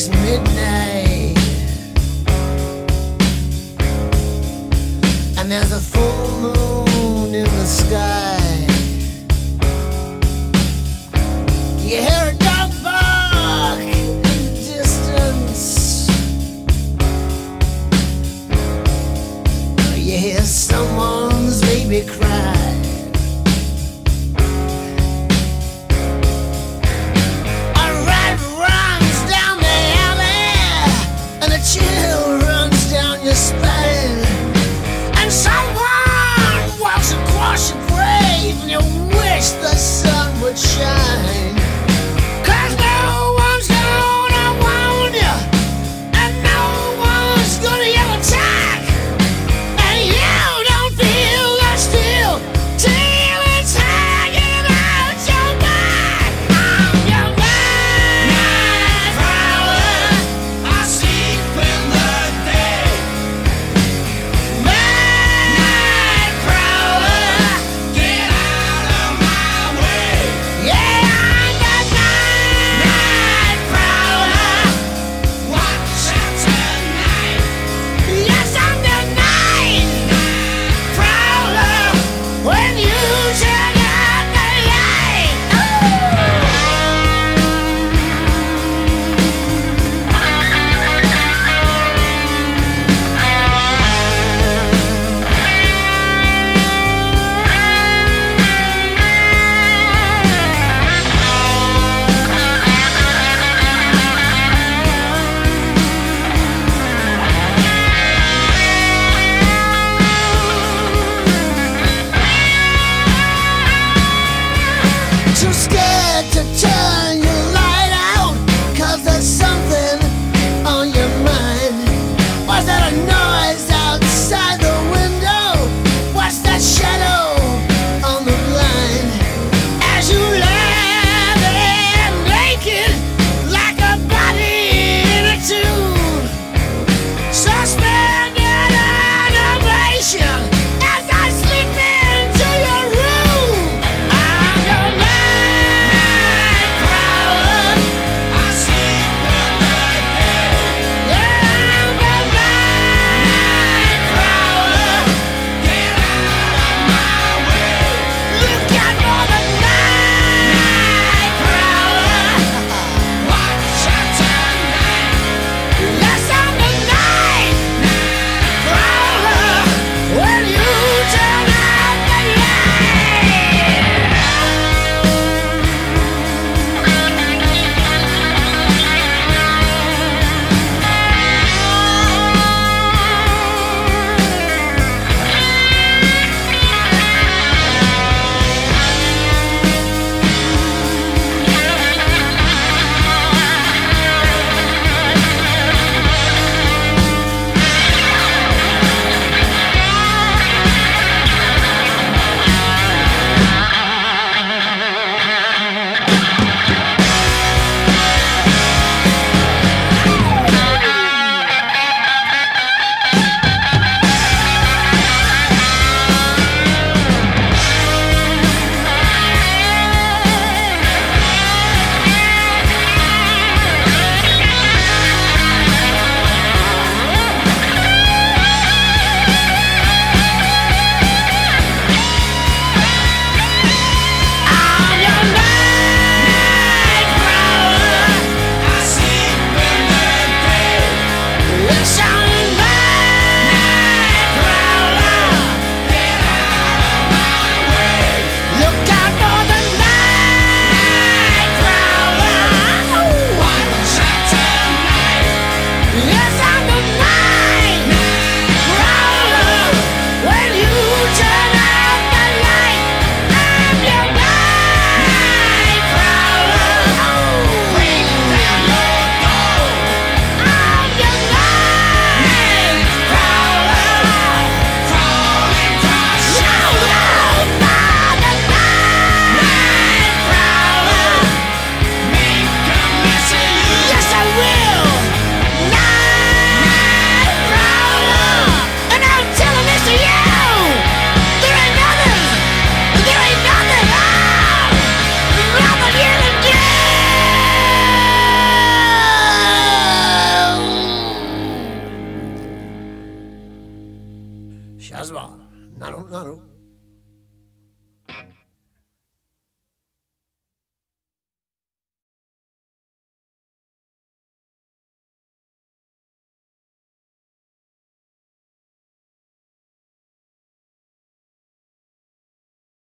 strikes midnight, and there's a full moon in the sky. You hear a dog bark in the distance. You hear some. shine.